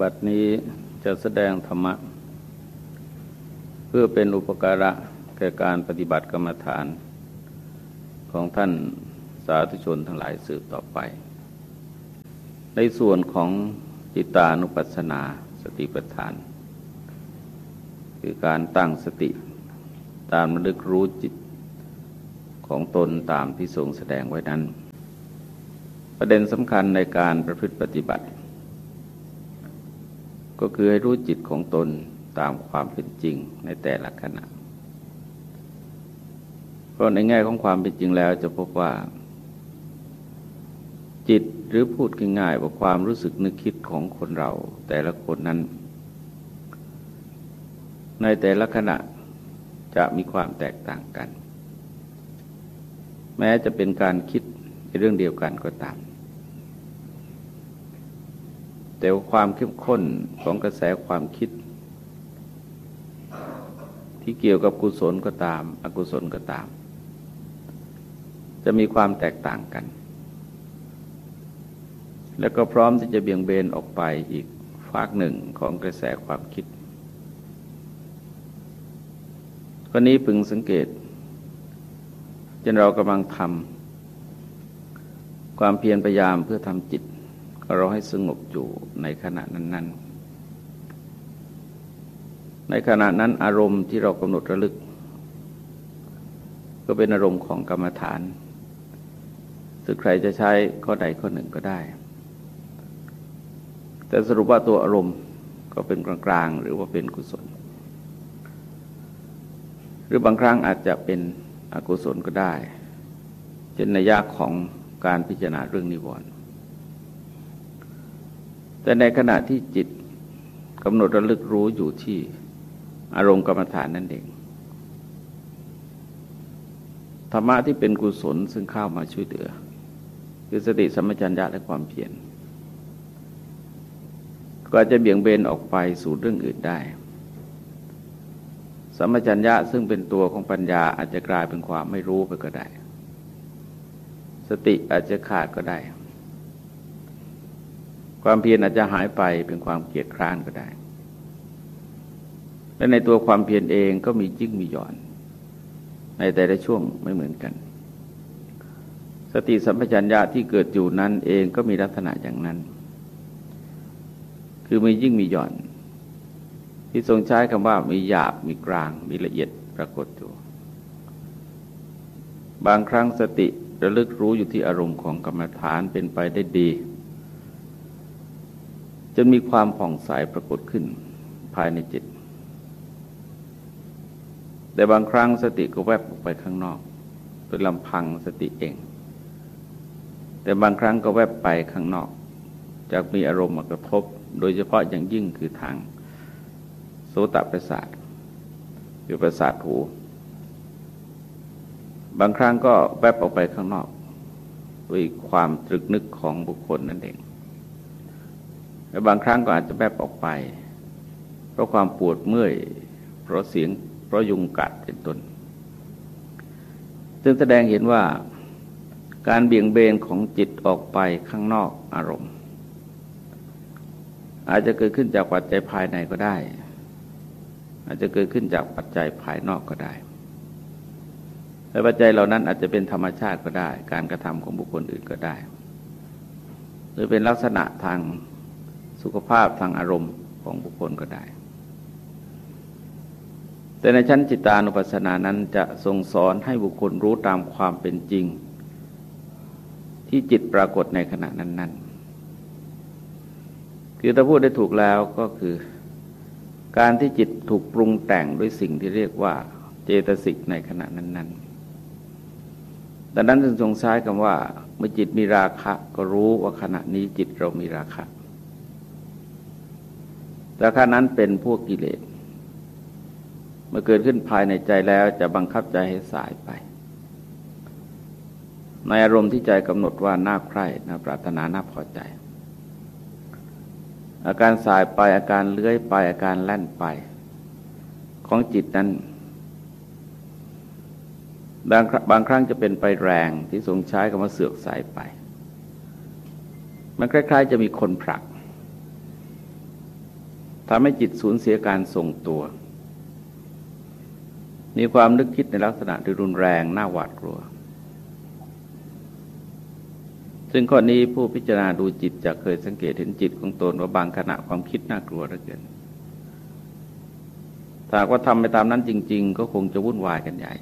บัดนี้จะแสดงธรรมะ เพื่อเป็นอุปการะแก่การปฏิบัติกรรมฐานของท่านสาธุชนทั้งหลายสืบต่อไป ในส่วนของจิตานุปัสสนาสติปัฏฐาน คือการตั้งสติตามระลึกรู้จิตของตนตามที่ทรงแสดงไว้นั้น ประเด็นสำคัญในการประพฤติปฏิบัติ ก็คือให้รู้จิตของตนตามความเป็นจริงในแต่ละขณะ เพราะในแง่ของความเป็นจริงแล้วจะพบว่า จิตหรือพูดง่ายๆว่าความรู้สึกนึกคิดของคนเรา แต่ละคนนั้น ในแต่ละขณะจะมีความแตกต่างกัน แม้จะเป็นการคิดในเรื่องเดียวกันก็ตาม แต่วความเข้มข้นของกระแสความคิด ที่เกี่ยวกับกุศลก็ตาม อกุศลก็ตาม จะมีความแตกต่างกัน แล้วก็พร้อมที่จะเบี่ยงเบนออกไปอีกฝากหนึ่งของกระแสความคิดคนนี้พึงสังเกตจนเรากำลังทำความเพียรพยายามเพื่อทำจิต เราให้สงบอยู่ในขณะนั้น ๆ ในขณะนั้นอารมณ์ที่เรากำหนดระลึก ก็เป็นอารมณ์ของกรรมฐาน ซึ่งใครจะใช้ข้อใดข้อหนึ่งก็ได้ แต่สรุปว่าตัวอารมณ์ก็เป็นกลางๆ หรือว่าเป็นกุศล หรือบางครั้งอาจจะเป็นอกุศลก็ได้ เช่นในยากของการพิจารณาเรื่องนิวรณ์ แต่ในขณะที่จิตกำหนดระลึกรู้อยู่ที่อารมณ์กรรมฐานนั่นเองธรรมะที่เป็นกุศลซึ่งเข้ามาช่วยเหลือ คือสติสัมปชัญญะและความเพียรก็จะเบี่ยงเบนออกไปสู่เรื่องอื่นได้ สัมปชัญญะซึ่งเป็นตัวของปัญญาอาจจะกลายเป็นความไม่รู้ไปก็ได้ สติอาจจะขาดก็ได้ ความเพียรอาจจะหายไปเป็นความเกียดคร้านก็ได้ และในตัวความเพียรเองก็มีจิ้งมีหย่อน ในแต่ละช่วงไม่เหมือนกัน สติสัมปชัญญะที่เกิดอยู่นั้นเองก็มีลักษณะอย่างนั้น คือมียิ่งมีหย่อน ที่ทรงใช้คำว่ามีหยาบมีกลาง มีละเอียดปรากฏอยู่บางครั้งสติระลึกรู้อยู่ที่อารมณ์ของกรรมฐานเป็นไปได้ดี จนมีความผ่องใสปรากฏขึ้นภายในจิต แต่บางครั้งสติก็แวบออกไปข้างนอกโดยลำพังสติเอง แต่บางครั้งก็แวบไปข้างนอก จากมีอารมณ์มากระทบ โดยเฉพาะอย่างยิ่งคือทางโสตประสาทคือประสาทหู บางครั้งก็แวบออกไปข้างนอก ด้วยความตรึกนึกของบุคคลนั่นเอง และบางครั้งก็อาจจะแวบออกไป เพราะความปวดเมื่อย เพราะเสียง เพราะยุงกัดเป็นต้น ซึ่งแสดงเห็นว่าการเบี่ยงเบนของจิตออกไปข้างนอกอารมณ์ อาจจะเกิดขึ้นจากปัจจัยภายในก็ได้ อาจจะเกิดขึ้นจากปัจจัยภายนอกก็ได้แต่ปัจจัยเหล่านั้นอาจจะเป็นธรรมชาติก็ได้ การกระทำของบุคคลอื่นก็ได้ หรือเป็นลักษณะทาง สุขภาพทางอารมณ์ของบุคคลก็ได้ แต่ในชั้นจิตานุปัสสนานั้นจะทรงสอนให้บุคคลรู้ตามความเป็นจริง ที่จิตปรากฏในขณะนั้น ๆ คือถ้าพูดได้ถูกแล้วก็คือการที่จิตถูกปรุงแต่งด้วยสิ่งที่เรียกว่าเจตสิกในขณะนั้น ๆ ดังนั้นจึงทรงใช้คำว่า เมื่อจิตมีราคะก็รู้ว่าขณะนี้จิตเรามีราคะ ราคานั้นเป็นพวกกิเลส เมื่อเกิดขึ้นภายในใจแล้วจะบังคับใจให้สายไป ในอารมณ์ที่ใจกำหนดว่าน่าใคร่น่าปรารถนาน่าพอใจ อาการสายไปอาการเลื้อยไปอาการแล่นไป ของจิตนั้นบางบางครั้งจะเป็นไปแรงที่ทรงใช้คำว่าเสือกสายไป มันคล้าย ๆ จะมีคนผลัก ทำให้จิตสูญเสียการทรงตัว มีความนึกคิดในลักษณะที่รุนแรงน่าหวาดกลัว ซึ่งข้อนี้ผู้พิจารณาดูจิตจะเคยสังเกตเห็นจิตของตนว่าบางขณะความคิดน่ากลัวเหลือเกินถ้าว่าทำไปตามนั้นจริง ๆ ก็คงจะวุ่นวายกันใหญ่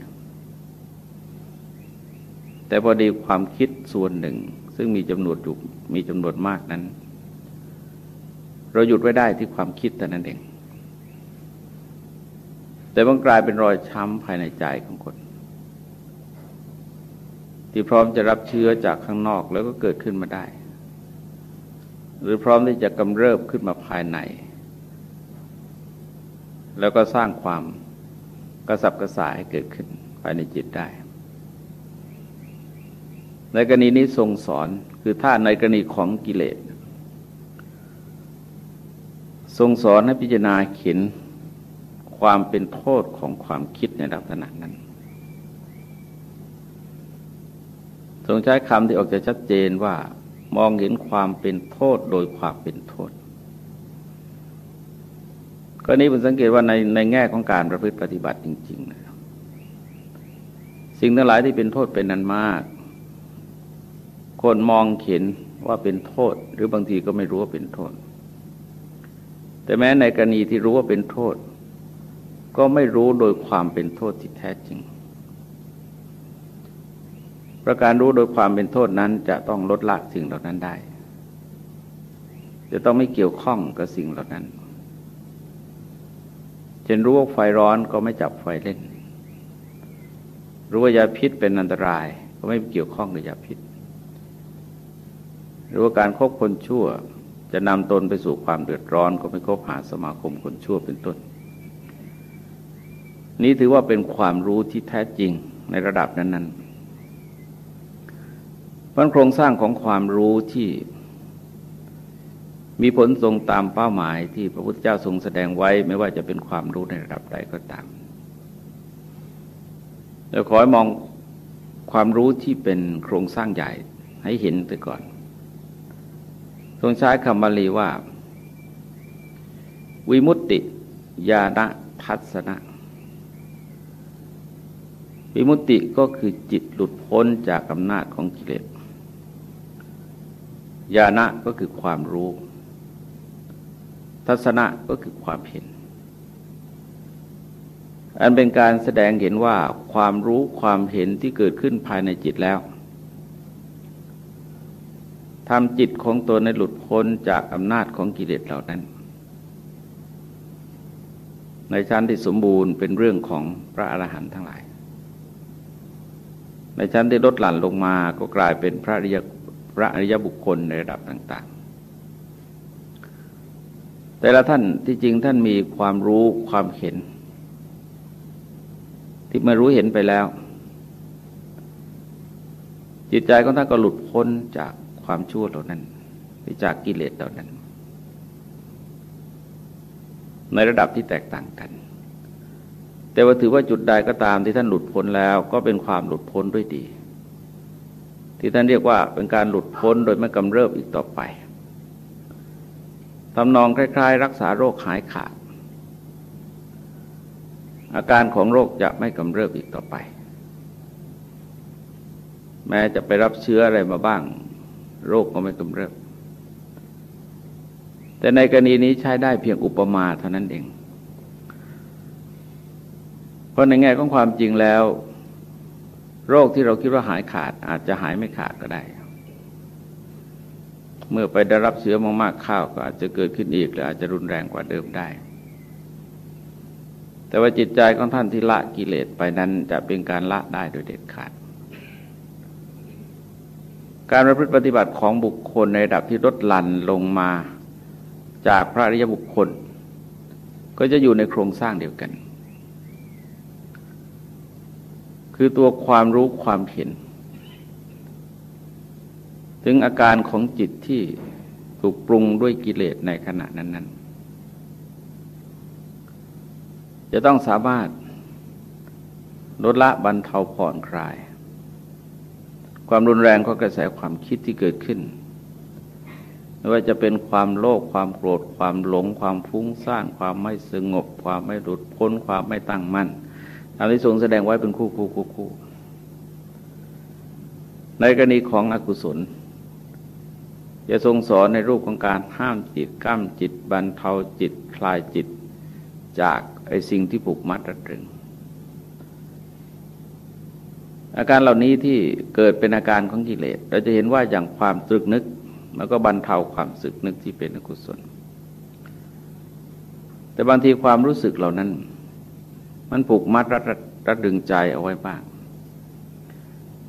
แต่พอดีความคิดส่วนหนึ่ง ซึ่งมีจำนวนอยู่มีจำนวนมากนั้น เราหยุดไว้ได้ที่ความคิดแต่นั้นเอง แต่มันกลายเป็นรอยช้ำภายในใจของคน ที่พร้อมจะรับเชื้อจากข้างนอกแล้วก็เกิดขึ้นมาได้ หรือพร้อมที่จะกำเริบขึ้นมาภายใน แล้วก็สร้างความกระสับกระส่ายให้เกิดขึ้นภายในจิตได้ ในกรณีนี้ทรงสอนคือถ้าในกรณีของกิเลส ทรงสอนให้พิจารณาเข็นความเป็นโทษของความคิดในลักษณะนั้น ทรงใช้คำที่ออกจะชัดเจนว่ามองเห็นความเป็นโทษโดยความเป็นโทษ ก็นี้ผมสังเกตว่าในในแง่ของการประพฤติปฏิบัติจริงๆนะสิ่งทั้งหลายที่เป็นโทษเป็นนันมาก คนมองเห็นว่าเป็นโทษ หรือบางทีก็ไม่รู้ว่าเป็นโทษ แต่แม้ในกรณีที่รู้ว่าเป็นโทษ ก็ไม่รู้โดยความเป็นโทษที่แท้จริง ประการรู้โดยความเป็นโทษนั้นจะต้องลดละสิ่งเหล่านั้นได้ จะต้องไม่เกี่ยวข้องกับสิ่งเหล่านั้นเช่นรู้ว่าไฟร้อนก็ไม่จับไฟเล่น รู้ว่ายาพิษเป็นอันตราย ก็ไม่เกี่ยวข้องกับยาพิษ รู้ว่าการคบคนชั่ว จะนำตนไปสู่ความเดือดร้อนก็ไม่คบหาสมาคมคนชั่วเป็นต้น นี้ถือว่าเป็นความรู้ที่แท้จริงในระดับนั้นๆพันโครงสร้างของความรู้ที่มีผลทรงตามเป้าหมายที่พระพุทธเจ้าทรงแสดงไว้ไม่ว่าจะเป็นความรู้ในระดับใดก็ตามเราขอให้มองความรู้ที่เป็นโครงสร้างใหญ่ให้เห็นไปก่อน ทรงใช้คำบาลีว่า วิมุตติญาณทัศนะ วิมุตติก็คือจิตหลุดพ้นจากอำนาจของกิเลสญาณะก็คือความรู้ ทัศนะก็คือความเห็น อันเป็นการแสดงเห็นว่าความรู้ความเห็นที่เกิดขึ้นภายในจิตแล้ว ทำจิตของตัวในหลุดพ้นจากอำนาจของกิเลสเหล่านั้น ในชั้นที่สมบูรณ์เป็นเรื่องของพระอรหันต์ทั้งหลาย ในชั้นที่ลดหลั่นลงมาก็กลายเป็นพระอริยพระอริยบุคคลในระดับต่าง ๆ แต่ละท่านที่จริงท่านมีความรู้ความเห็น ที่มารู้เห็นไปแล้ว จิตใจของท่านก็หลุดพ้นจาก ความชั่วเหล่านั้นหรือจากกิเลสเหล่านั้น ในระดับที่แตกต่างกัน แต่ว่าถือว่าจุดใดก็ตามที่ท่านหลุดพ้นแล้ว ก็เป็นความหลุดพ้นด้วยดี ที่ท่านเรียกว่าเป็นการหลุดพ้นโดยไม่กำเริบอีกต่อไปทำนองคล้าย ๆ รักษาโรคหายขาด อาการของโรคจะไม่กำเริบอีกต่อไป แม้จะไปรับเชื้ออะไรมาบ้าง โรคก็ไม่กำเริบแต่ในกรณีนี้ใช้ได้เพียงอุปมาเท่านั้นเอง เพราะในแง่ของความจริงแล้ว โรคที่เราคิดว่าหายขาดอาจจะหายไม่ขาดก็ได้ เมื่อไปได้รับเชื้อมากๆข้าวก็อาจจะเกิดขึ้นอีกหรืออาจจะรุนแรงกว่าเดิมได้ แต่ว่าจิตใจของท่านที่ละกิเลสไปนั้นจะเป็นการละได้โดยเด็ดขาด การประพฤติปฏิบัติของบุคคลในระดับที่ลดหลั่นลงมาจากพระอริยบุคคล ก็จะอยู่ในโครงสร้างเดียวกัน คือตัวความรู้ความเห็น ถึงอาการของจิตที่ถูกปรุงด้วยกิเลสในขณะนั้น ๆ จะต้องสามารถลดละบรรเทาผ่อนคลาย ความรุนแรงของกระแสความคิดที่เกิดขึ้น ไม่ว่าจะเป็นความโลภความโกรธ ความหลง ความฟุ้งซ่าน ความไม่สงบ ความไม่หลุดพ้น ความไม่ตั้งมั่นตามที่ทรงแสดงไว้เป็นคู่คู่คู่คู่ในกรณีของอกุศลจะทรงสอนในรูปของการห้ามจิตกั้มจิตบรรเทาจิต คลายจิตจากไอสิ่งที่ผูกมัดระตรึง อาการเหล่านี้ที่เกิดเป็นอาการของกิเลส เราจะเห็นว่าอย่างความตรึกนึก มันก็บรรเทาความสึกนึกที่เป็นอกุศล แต่บางทีความรู้สึกเหล่านั้น มันผูกมัดรัดรัดดึงใจเอาไว้บ้าง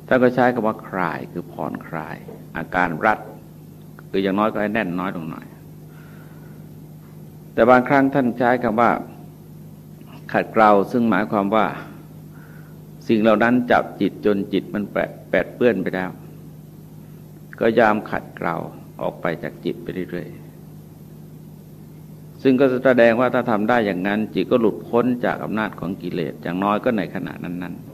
ถ้าก็ใช้คำว่าคลายคือผ่อนคลาย อาการรัดคืออย่างน้อยก็ให้แน่นน้อยลงหน่อย แต่บางครั้งท่านใช้คำว่าขัดเกลาซึ่งหมายความว่า สิ่งเหล่านั้นจับจิตจนจิตมันแปดแปดเปื้อนไปแล้ว ก็ยามขัดเกลาออกไปจากจิตไปเรื่อยๆ ซึ่งก็แสดงว่าถ้าทำได้อย่างนั้น จิตก็หลุดพ้นจากอำนาจของกิเลสอย่างน้อยก็ในขณะนั้น ๆ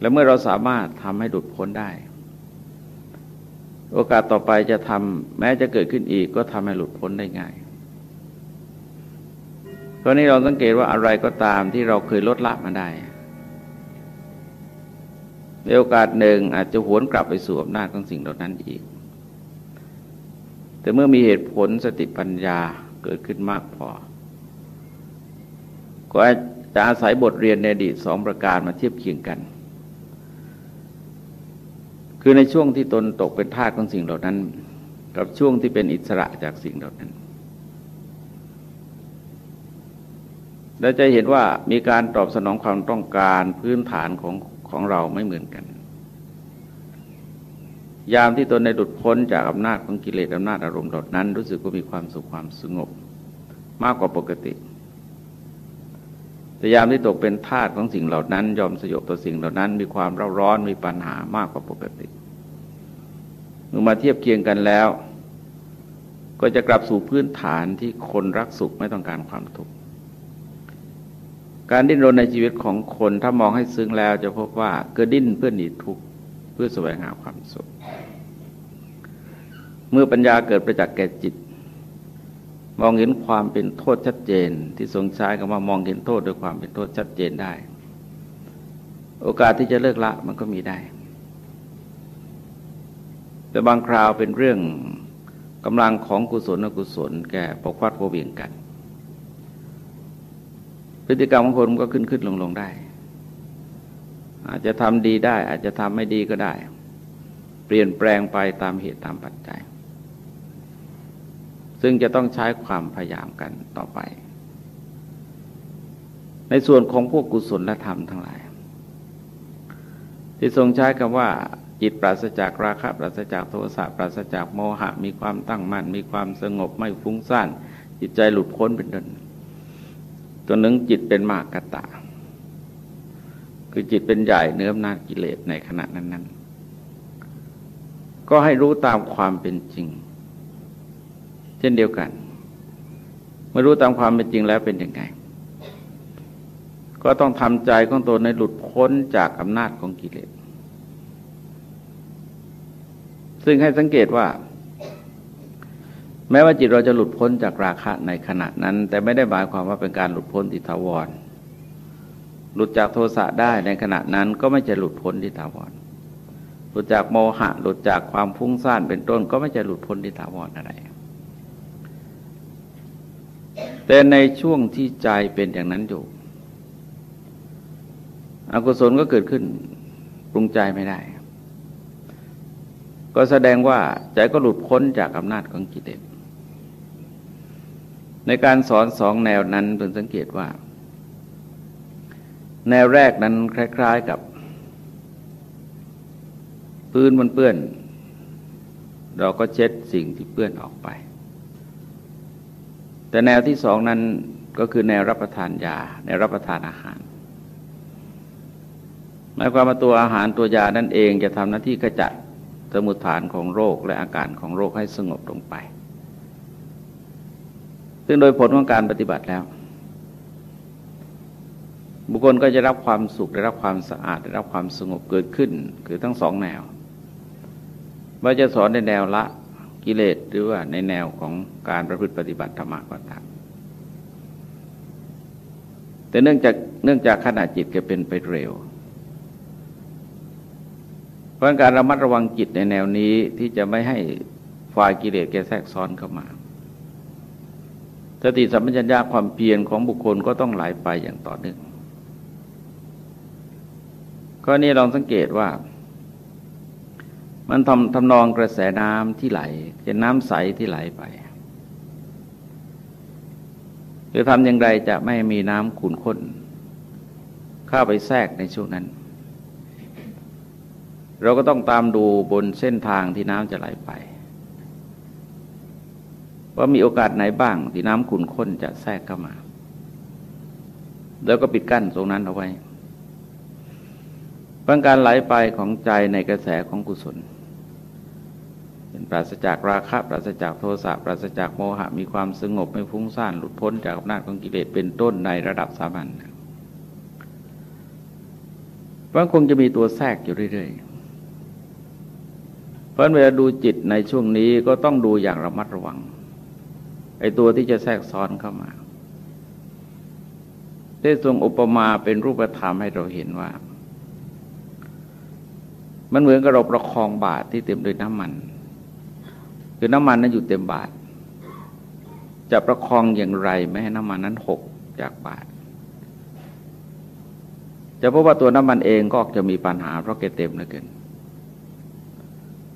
และเมื่อเราสามารถทำให้หลุดพ้นได้ โอกาสต่อไปจะทำแม้จะเกิดขึ้นอีกก็ทำให้หลุดพ้นได้ง่าย เพราะนี้เราสังเกตว่าอะไรก็ตามที่เราเคยลดละมาได้ในโอกาสหนึ่งอาจจะหวนกลับไปสู่อำนาจของสิ่งเหล่านั้นอีก แต่เมื่อมีเหตุผลสติปัญญาเกิดขึ้นมากพอ ก็จะอาศัยบทเรียนในอดีตสองประการมาเทียบเคียงกัน คือในช่วงที่ตนตกเป็นทาสของสิ่งเหล่านั้น กับช่วงที่เป็นอิสระจากสิ่งเหล่านั้น เราจะเห็นว่ามีการตอบสนองความต้องการพื้นฐานของของเราไม่เหมือนกัน ยามที่ตนในดุดพ้นจากอำนาจของกิเลสอำนาจอารมณ์เหล่านั้น รู้สึกว่ามีความสุขความสงบมากกว่าปกติแต่ยามที่ตกเป็นทาสของสิ่งเหล่านั้น ยอมสยบต่อสิ่งเหล่านั้น มีความเร่าร้อนมีปัญหามากกว่าปกติมื่อมาเทียบเคียงกันแล้ว ก็จะกลับสู่พื้นฐานที่คนรักสุขไม่ต้องการความทุกข์ การดิ้นรนในชีวิตของคนถ้ามองให้ซึ้งแล้วจะพบว่าเกิดดิ้นเพื่อหนีทุกข์เพื่อแสวงหาความสุข เมื่อปัญญาเกิดประจักษ์แก่จิต มองเห็นความเป็นโทษชัดเจน ที่ทรงใช้คำว่ามองเห็นโทษด้วยความเป็นโทษชัดเจนได้ โอกาสที่จะเลิกละมันก็มีได้ แต่บางคราวเป็นเรื่องกำลังของกุศลอกุศลแก่ปกวัดโวเวียงกัน พฤติกรรมของคนก็ขึ้นขึ้นลงลงได้ อาจจะทำดีได้ อาจจะทำไม่ดีก็ได้ เปลี่ยนแปลงไปตามเหตุตามปัจจัย ซึ่งจะต้องใช้ความพยายามกันต่อไป ในส่วนของพวกกุศลและธรรมทั้งหลาย ที่ทรงใช้คำว่าจิตปราศจากราคะปราศจากโทสะปราศจากโมหะ มีความตั้งมั่น มีความสงบไม่ฟุ้งซ่าน จิตใจหลุดพ้นเป็นต้น ตัวหนึ่งจิตเป็นมากกตะ คือจิตเป็นใหญ่เนื้ออำนาจกิเลสในขณะนั้น ๆ ก็ให้รู้ตามความเป็นจริง เช่นเดียวกัน เมื่อรู้ตามความเป็นจริงแล้วเป็นยังไง ก็ต้องทำใจของตนในหลุดพ้นจากอำนาจของกิเลส ซึ่งให้สังเกตว่า แม้ว่าจิตเราจะหลุดพ้นจากราคะในขณะนั้น แต่ไม่ได้หมายความว่าเป็นการหลุดพ้นที่ถาวร หลุดจากโทสะได้ในขณะนั้นก็ไม่จะหลุดพ้นที่ถาวร หลุดจากโมหะ หลุดจากความฟุ้งซ่านเป็นต้น ก็ไม่จะหลุดพ้นที่ถาวรอะไร แต่ในช่วงที่ใจเป็นอย่างนั้นอยู่ อกุศลก็เกิดขึ้นปรุงใจไม่ได้ ก็แสดงว่าใจก็หลุดพ้นจากอำนาจของกิเลส ในการสอนสองแนวนั้นเพิ่งสังเกตว่า แนวแรกนั้นคล้าย ๆกับ พื้นมันเปื้อน เราก็เช็ดสิ่งที่เปื้อนออกไป แต่แนวที่สองนั้นก็คือแนวรับประทานยา แนวรับประทานอาหารหมายความว่าตัวอาหารตัวยานั่นเองจะทำหน้าที่ขจัดสมุทฐานของโรคและอาการของโรคให้สงบลงไป ซึ่งโดยผลของการปฏิบัติแล้ว บุคคลก็จะรับความสุขได้รับความสะอาดได้รับความสงบเกิดขึ้น คือทั้งสองแนวว่าจะสอนในแนวละกิเลสหรือว่าในแนวของการประพฤติปฏิบัติธรรมก็ตามแต่เนื่องจากเนื่องจากขณะจิตแกเป็นไปเร็ว เพราะการระมัดระวังจิตในแนวนี้ที่จะไม่ให้ฝ่ายกิเลสแกแทรกซ้อนเข้ามา สติสัมปชัญญะความเพียรของบุคคลก็ต้องไหลไปอย่างต่อเนื่องก็นี้ลองสังเกตว่า มันทำทำนองกระแสน้ำที่ไหลเป็นน้ำใสที่ไหลไปรือทำอย่างไรจะไม่มีน้ำขุ่นข้นเข้าไปแทรกในช่วงนั้น เราก็ต้องตามดูบนเส้นทางที่น้ำจะไหลไป ว่ามีโอกาสไหนบ้างที่น้ำขุ่นข้นจะแทรกเข้ามา แล้วก็ปิดกั้นตรงนั้นเอาไว้เพื่อการไหลไปของใจในกระแสของกุศลเป็นปราศจากราคะ ปราศจากโทสะปราศจากโมหะ มีความสงบไม่ฟุ้งซ่านหลุดพ้นจากอำนาจของกิเลสเป็นต้นในระดับสามัญเพราะคงจะมีตัวแทรกอยู่เรื่อยๆเพราะเวลาดูจิตในช่วงนี้ก็ต้องดูอย่างระมัดระวัง ไอ้ตัวที่จะแทรกซ้อนเข้ามา ได้ทรงอุปมาเป็นรูปธรรมให้เราเห็นว่า มันเหมือนกับเราประคองบาตรที่เต็มด้วยน้ำมัน คือน้ำมันนั้นอยู่เต็มบาท จะประคองอย่างไรไม่ให้น้ำมันนั้นหกจากบาทจะพบว่าตัวน้ำมันเองก็จะมีปัญหาเพราะแกเต็มเหลือเกิน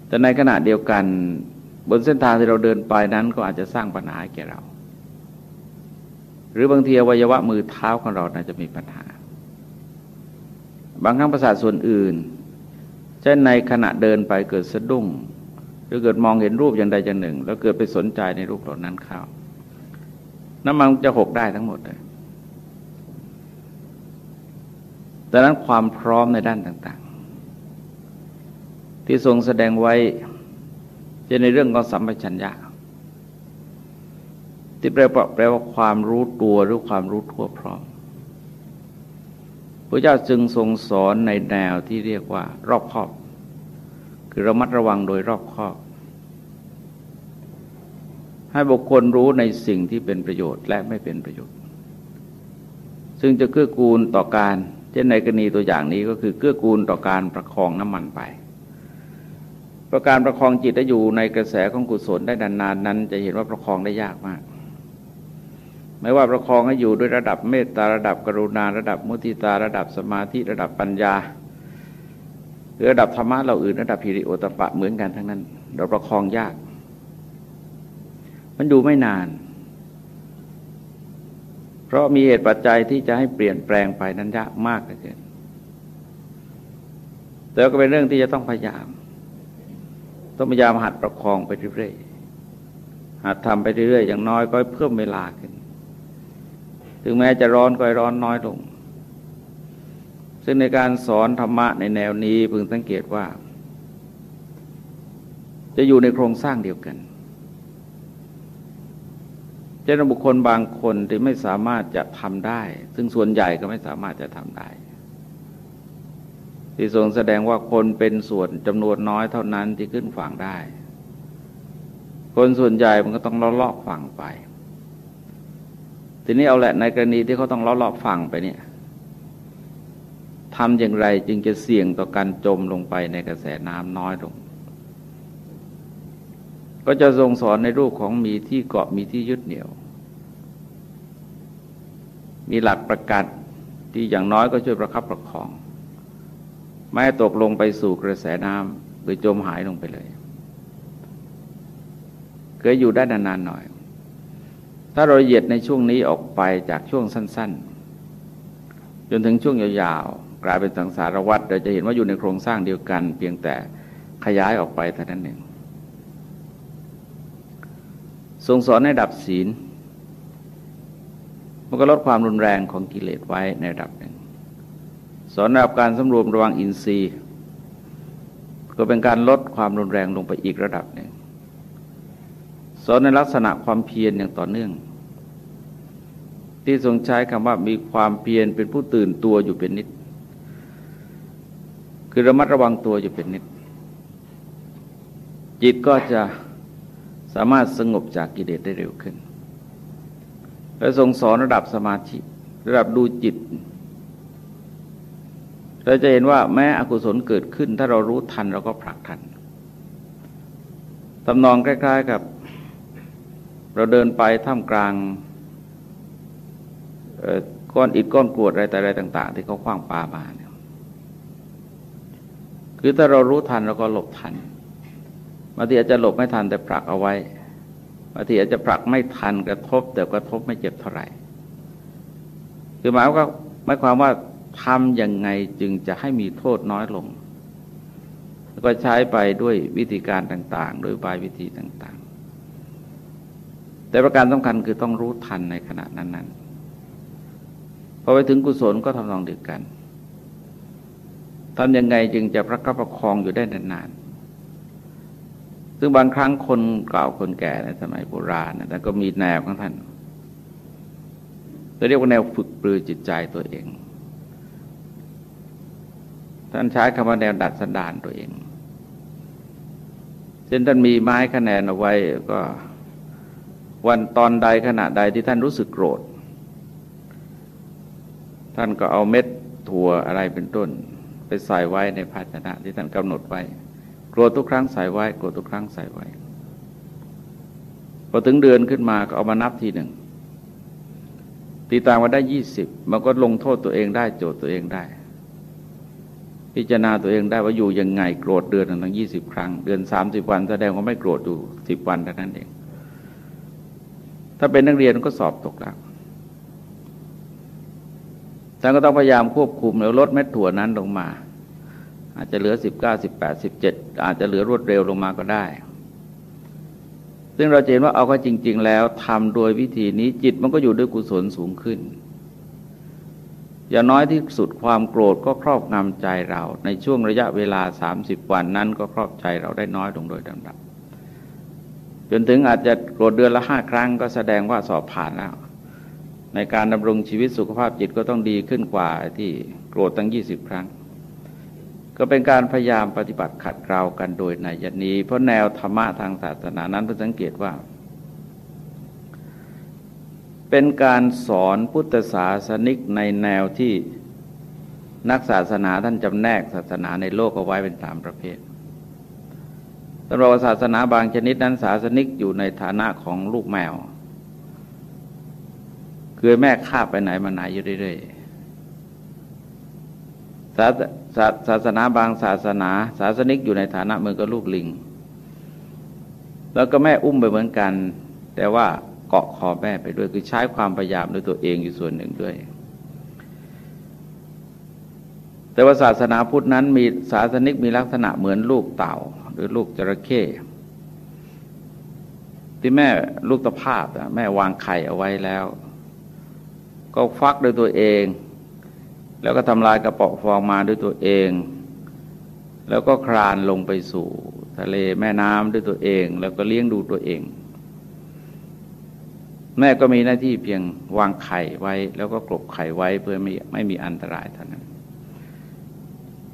แต่ในขณะเดียวกัน บนเส้นทางที่เราเดินไปนั้นก็อาจจะสร้างปัญหาแก่เรา หรือบางทีอวัยวะมือเท้าของเราน่าจะมีปัญหา บางครั้งประสาทส่วนอื่นเช่นในขณะเดินไปเกิดสะดุ้ง หรือเกิดมองเห็นรูปอย่างใดอย่างหนึ่ง แล้วเกิดไปสนใจในรูปเหล่านั้นเข้าน้ำมันจะหกได้ทั้งหมดเลยดังนั้นความพร้อมในด้านต่าง ๆ ที่ทรงแสดงไว้ จะในเรื่องของสัมปชัญญะที่แปลว่าแปลว่าความรู้ตัวหรือความรู้ทั่วพร้อมพระเจ้าจึงทรงสอนในแนวที่เรียกว่า รอบครอบ คือระมัดระวังโดยรอบคอบ ให้บุคคลรู้ในสิ่งที่เป็นประโยชน์และไม่เป็นประโยชน์ ซึ่งจะเกื้อกูลต่อการ เช่นในกรณีตัวอย่างนี้ก็คือเกื้อกูลต่อการประคองน้ำมันไป ประการประคองจิตให้อยู่ในกระแสของกุศลได้นานๆนั้น จะเห็นว่าประคองได้ยากมาก ไม่ว่าประคองให้อยู่ด้วยระดับเมตตาระดับกรุณาระดับมุทิตาระดับสมาธิระดับปัญญาหรือระดับธรรมะเราอื่นระดับพิริโอตปะเหมือนกันทั้งนั้น เราประคองยาก มันอยู่ไม่นาน เพราะมีเหตุปัจจัยที่จะให้เปลี่ยนแปลงไปนั้นยากมากเลยเกินแต่ก็เป็นเรื่องที่จะต้องพยายาม ต้องพยายามหัดประคองไปเรื่อยๆหัดทำไปเรื่อยๆอย่างน้อยก็เพิ่มเวลาขึ้น ถึงแม้จะร้อนก็ร้อนน้อยลง ซึ่งในการสอนธรรมะในแนวนี้พึงสังเกตว่า จะอยู่ในโครงสร้างเดียวกันเช่นบุคคลบางคนที่ไม่สามารถจะทำได้ ซึ่งส่วนใหญ่ก็ไม่สามารถจะทำได้ ที่ทรงแสดงว่าคนเป็นส่วนจำนวนน้อยเท่านั้นที่ขึ้นฝั่งได้ คนส่วนใหญ่มันก็ต้องล้อลอกฝั่งไป ทีนี้เอาแหละในกรณีที่เขาต้องล้อลอกฝั่งไปเนี่ยทำอย่างไรจึงจะเสี่ยงต่อการจมลงไปในกระแสน้ำน้อยลง ก็จะทรงสอนในรูปของมีที่เกาะมีที่ยึดเหนี่ยว มีหลักประกันที่อย่างน้อยก็ช่วยประคับประคอง ไม่ตกลงไปสู่กระแสน้ำหรือจมหายลงไปเลยเคยอยู่ได้นานๆหน่อย ถ้าเราเหยียดในช่วงนี้ออกไปจากช่วงสั้น ๆ จนถึงช่วงยาวๆ กลายเป็นสังสารวัฏเราจะเห็นว่าอยู่ในโครงสร้างเดียวกัน เพียงแต่ขยายออกไปเท่านั้นเองทรงสอนในดับศีลมันก็ลดความรุนแรงของกิเลสไว้ในระดับ อนระดับการสำรวมระวังอินทรีย์ ก็เป็นการลดความรุนแรงลงไปอีกระดับหนึ่งสอนในลักษณะความเพียรอย่างต่อเนื่อง ที่ทรงใช้คำว่ามีความเพียรเป็นผู้ตื่นตัวอยู่เป็นนิด คือระมัดระวังตัวอยู่เป็นนิด จิตก็จะสามารถสงบจากกิเลสได้เร็วขึ้น และทรงสอนระดับสมาธิ ระดับดูจิต เราจะเห็นว่าแม้อกุศลเกิดขึ้น ถ้าเรารู้ทันเราก็ผลักทันตำนองใกล้ๆกับ เราเดินไปท่ามกลางก้อนอิฐก้อนกรวดอะไรแต่อะไรต่าง ๆ ที่เขาคว้างปามาเนี่ยคือถ้าเรารู้ทันเราก็หลบทันบางทีอาจจะหลบไม่ทันแต่ผลักเอาไว้บางทีอาจจะผลักไม่ทันกระทบ แต่กระทบไม่เจ็บเท่าไหร่ คือหมายว่าหมายความว่า ทำยังไงจึงจะให้มีโทษน้อยลง แล้วก็ใช้ไปด้วยวิธีการต่างๆ โดยบายวิธีต่างๆ แต่ประการสำคัญคือต้องรู้ทันในขณะนั้นๆพอไปถึงกุศลก็ทำนองเดียวกันทำยังไงจึงจะประคับประคองอยู่ได้นานๆ ซึ่งบางครั้งคนเก่าคนแก่ในสมัยโบราณนะก็มีแนวของท่านเรียกว่าแนวฝึกปลือจิตใจตัวเอง ท่านใช้คำว่าแนวดัดสันดานตัวเองเช่นท่านมีไม้คะแนนเอาไว้ก็ วันตอนใดขณะใดที่ท่านรู้สึกโกรธ ท่านก็เอาเม็ดถั่วอะไรเป็นต้น ไปใส่ไว้ในภาชนะที่ท่านกำหนดไว้โกรธทุกครั้งใส่ไว้โกรธทุกครั้งใส่ไว้พอถึงเดือนขึ้นมาก็เอามานับทีหนึ่งตีตามว่าได้ยี่สิบมันก็ลงโทษตัวเองได้โจทย์ตัวเองได้ พิจารณาตัวเองได้ว่าอยู่ยังไงโกรธเดือนหนึ่งยี่สิบครั้ง เดือนสามสิบวันแสดงว่าไม่โกรธอยู่สิบวันเท่านั้นเอง ถ้าเป็นนักเรียนก็สอบตกแล้วท่านก็ต้องพยายามควบคุมแล้วลดเม็ดถั่วนั้นลงมา อาจจะเหลือสิบเก้าสิบแปดสิบเจ็ดอาจจะเหลือรวดเร็วลงมาก็ได้ ซึ่งเราเห็นว่าเอาก็จริง ๆ แล้วทำโดยวิธีนี้จิตมันก็อยู่ด้วยกุศลสูงขึ้น อย่างน้อยที่สุดความโกรธก็ครอบงำใจเรา ในช่วงระยะเวลาสามสิบวันนั้นก็ครอบใจเราได้น้อยลงโดยลำดับจนถึงอาจจะโกรธเดือนละห้าครั้งก็แสดงว่าสอบผ่านแล้ว ในการดำรงชีวิตสุขภาพจิตก็ต้องดีขึ้นกว่าที่โกรธตั้งยี่สิบครั้ง ก็เป็นการพยายามปฏิบัติขัดเกลากันโดยในยันนี้ เพราะแนวธรรมะทางศาสนานั้นเพื่อสังเกตว่า เป็นการสอนพุทธศาสนิกในแนวที่นักศาสนาท่านจำแนกศาสนาในโลกเอาไว้เป็นตามประเภทตำรวจศาสนาบางชนิดนั้นศาสนิกอยู่ในฐานะของลูกแมว คือแม่ข้าไปไหนมาไหนอยู่เรื่อยๆศาสศาสนาบางศาสนา ศาสนิกอยู่ในฐานะเหมือนกับลูกลิง แล้วก็แม่อุ้มไปเหมือนกัน แต่ว่า เกาะคอแม่ไปด้วย คือใช้ความพยายามด้วยตัวเองอยู่ส่วนหนึ่งด้วย แต่ว่าศาสนาพุทธนั้นมีศาสนิกมีลักษณะเหมือนลูกเต่า หรือลูกจระเข้ที่แม่ลูกตะภาพแม่วางไข่เอาไว้แล้ว ก็ฟักด้วยตัวเอง แล้วก็ทำลายกระเปาะฟองมาด้วยตัวเอง แล้วก็คลานลงไปสู่ ทะเลแม่น้ำด้วยตัวเอง แล้วก็เลี้ยงดูตัวเอง แม่ก็มีหน้าที่เพียงวางไข่ไว้ แล้วก็กลบไข่ไว้เพื่อไม่ไม่มีอันตรายเท่านั้น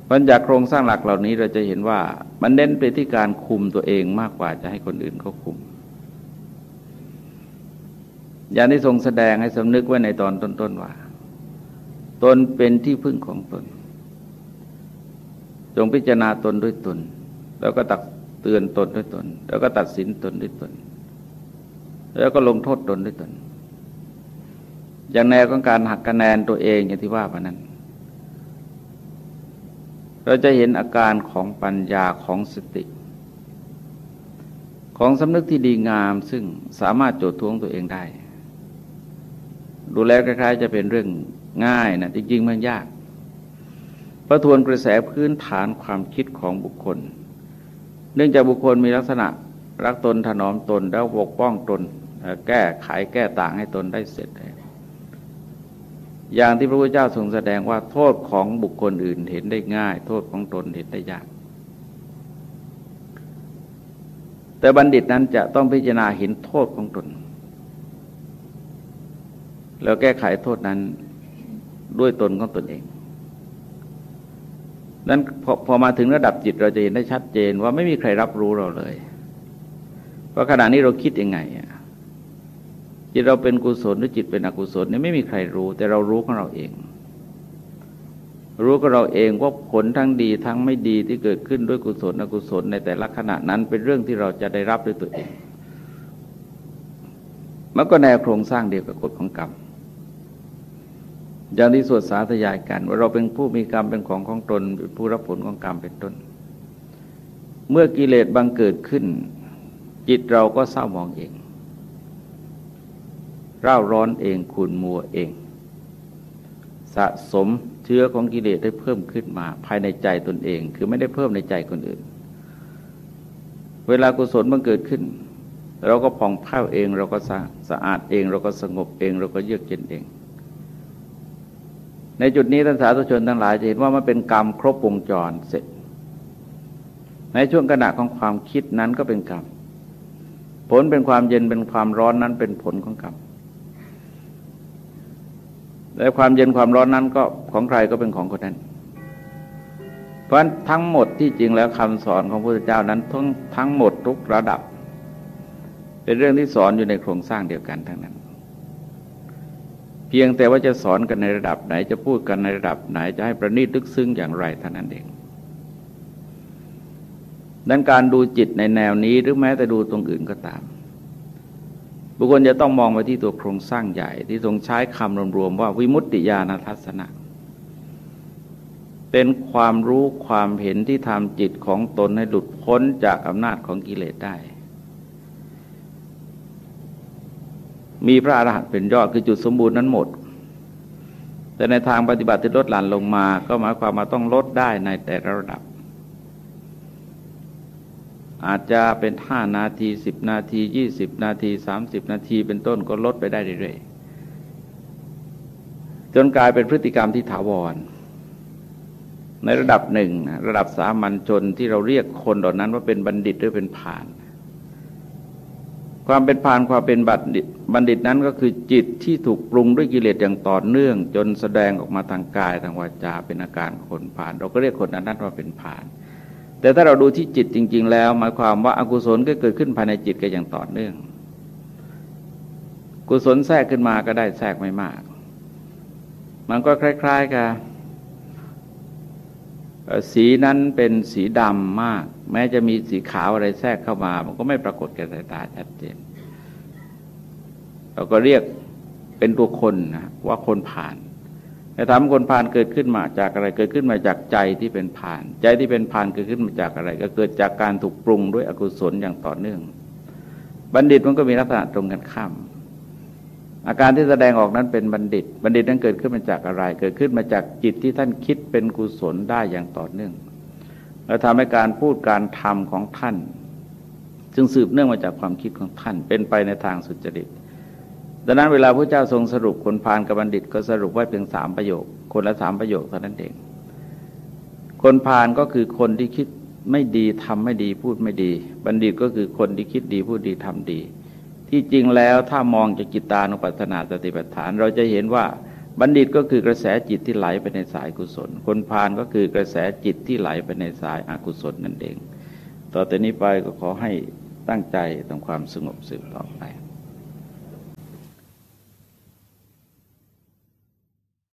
พันจากโครงสร้างหลักเหล่านี้เราจะเห็นว่ามันเน้นไปที่การคุมตัวเองมากกว่าจะให้คนอื่นเขาคุม อย่างที่ทรงแสดงให้สำนึกไว้ในตอนต้นๆว่า ตนเป็นที่พึ่งของตน จงพิจารณาตนด้วยตน แล้วก็ตักเตือนตนด้วยตน แล้วก็ตัดสินตนด้วยตน แล้วก็ลงโทษตนด้วยตน อย่างแนวของการหักคะแนนตัวเองอย่างที่ว่ามานั้น เราจะเห็นอาการของปัญญาของสติ ของสำนึกที่ดีงามซึ่งสามารถโจทย์ทวงตัวเองได้ ดูแลคล้ายๆ จะเป็นเรื่องง่ายนะจริงๆมันยากประทวนกระแสพื้นฐานความคิดของบุคคล เนื่องจากบุคคลมีลักษณะรักตนถนอมตนแล้วปกป้องตน แก้ไขแก้ต่างให้ตนได้เสร็จอย่างที่พระพุทธเจ้าทรงแสดงว่าโทษของบุคคลอื่นเห็นได้ง่าย โทษของตนเห็นได้ยาก แต่บัณฑิตนั้นจะต้องพิจารณาเห็นโทษของตน แล้วแก้ไขโทษนั้นด้วยตนของตนเองนั้นพอพอมาถึงระดับจิตเราจะเห็นได้ชัดเจนว่าไม่มีใครรับรู้เราเลย ว่าขณะนี้เราคิดยังไง จิตเราเป็นกุศลหรือจิตเป็นอกุศลเนี่ยไม่มีใครรู้ แต่เรารู้ของเราเอง รู้กับเราเองว่าผลทั้งดีทั้งไม่ดีที่เกิดขึ้นด้วยกุศลอกุศลในแต่ละขณะนั้นเป็นเรื่องที่เราจะได้รับด้วยตัวเองมันก็แนวโครงสร้างเดียวกับกฎของกรรมอย่างที่สวดสาธยายกัน ว่าเราเป็นผู้มีกรรมเป็นของของตนเป็นผู้รับผลของกรรมเป็นต้น เมื่อกิเลสบังเกิดขึ้น จิตเราก็เศร้ามองเอง เร่าร้อนเองขุนมัวเอง สะสมเชื้อของกิเลสได้เพิ่มขึ้นมาภายในใจตนเอง คือไม่ได้เพิ่มในใจคนอื่น เวลากุศลมันเกิดขึ้น เราก็ผ่องผ้วเองเราก็สะสะอาดเอง เราก็สงบเอง เราก็เยือกเย็นเอง ในจุดนี้ท่านสาธุชนทั้งหลายจะเห็นว่ามันเป็นกรรมครบวงจรเสร็จ ในช่วงขณะของความคิดนั้นก็เป็นกรรมผลเป็นความเย็นเป็นความร้อนนั้นเป็นผลของกรรม และความเย็นความร้อนนั้นก็ของใครก็เป็นของคนนั้น เพราะทั้งหมดที่จริงแล้วคำสอนของพระพุทธเจ้านั้นทั้งทั้งหมดทุกระดับ เป็นเรื่องที่สอนอยู่ในโครงสร้างเดียวกันทั้งนั้น เพียงแต่ว่าจะสอนกันในระดับไหนจะพูดกันในระดับไหนจะให้ประณีตลึกซึ้งอย่างไรเท่านั้นเองดังการดูจิตในแนวนี้หรือแม้แต่ดูตรงอื่นก็ตาม บุคคลจะต้องมองไปที่ตัวโครงสร้างใหญ่ ที่ทรงใช้คำรวมๆว่าวิมุตติญาณทัศนะ เป็นความรู้ความเห็นที่ทำจิตของตนให้หลุดพ้นจากอำนาจของกิเลสได้ มีพระอรหันต์เป็นยอดคือจุดสมบูรณ์นั้นหมด แต่ในทางปฏิบัติที่ลดหลั่นลงมา ก็หมายความมาต้องลดได้ในแต่ละระดับ อาจจะเป็นห้านาทีสิบนาทียี่สิบนาทีสามสิบนาทีเป็นต้นก็ลดไปได้เรื่อยๆจนกลายเป็นพฤติกรรมที่ถาวร ในระดับหนึ่ง ระดับสามัญชนที่เราเรียกคนเหล่านั้นว่าเป็นบัณฑิตหรือเป็นผ่าน ความเป็นผ่านความเป็นบัณฑิตบัณฑิตนั้นก็คือจิตที่ถูกปรุงด้วยกิเลสอย่างต่อเนื่อง จนแสดงออกมาทางกายทางวาจาเป็นอาการคนผ่าน เราก็เรียกคนนั้นว่าเป็นผ่าน แต่ถ้าเราดูที่จิตจริง ๆ แล้ว หมายความว่าอากุศลก็เกิดขึ้นภายในจิตก็อย่างต่อเนื่อง กุศลแทรกขึ้นมาก็ได้แทรกไม่มาก มันก็คล้าย ๆกับสีนั้นเป็นสีดำมาก แม้จะมีสีขาวอะไรแทรกเข้ามา มันก็ไม่ปรากฏแก่สายตาชัดเจนเราก็เรียกเป็นตัวคนนะว่าคนผ่าน แต่ถามคนผ่านเกิดขึ้นมาจากอะไร เกิดขึ้นมาจากใจที่เป็นผ่าน ใจที่เป็นผ่านเกิดขึ้นมาจากอะไร ก็เกิดจากการถูกปรุงด้วยอกุศลอย่างต่อเนื่อง บัณฑิตมันก็มีลักษณะตรงกันข้ามอาการที่แสดงออกนั้นเป็นบัณฑิต บัณฑิตนั้นเกิดขึ้นมาจากอะไร เกิดขึ้นมาจากจิตที่ท่านคิดเป็นกุศลได้อย่างต่อเนื่อง แล้วทำให้การพูดการทำของท่าน ซึ่งสืบเนื่องมาจากความคิดของท่าน เป็นไปในทางสุจริต ดังนั้นเวลาพระเจ้าทรงสรุปคนพานกับบัณฑิตก็สรุปไว้เพียงสามประโยค คนละสามประโยคเท่านั้นเอง คนพานก็คือคนที่คิดไม่ดีทำไม่ดีพูดไม่ดี บัณฑิตก็คือคนที่คิดดีพูดดีทำดี ที่จริงแล้วถ้ามองจากจิตานุปัสสนาสติปัฏฐาน เราจะเห็นว่าบัณฑิตก็คือกระแสจิตที่ไหลไปในสายกุศล คนพานก็คือกระแสจิตที่ไหลไปในสายอกุศลนั่นเอง ต่อแต่นี้ไปก็ขอให้ตั้งใจทำความสงบสืบต่อไป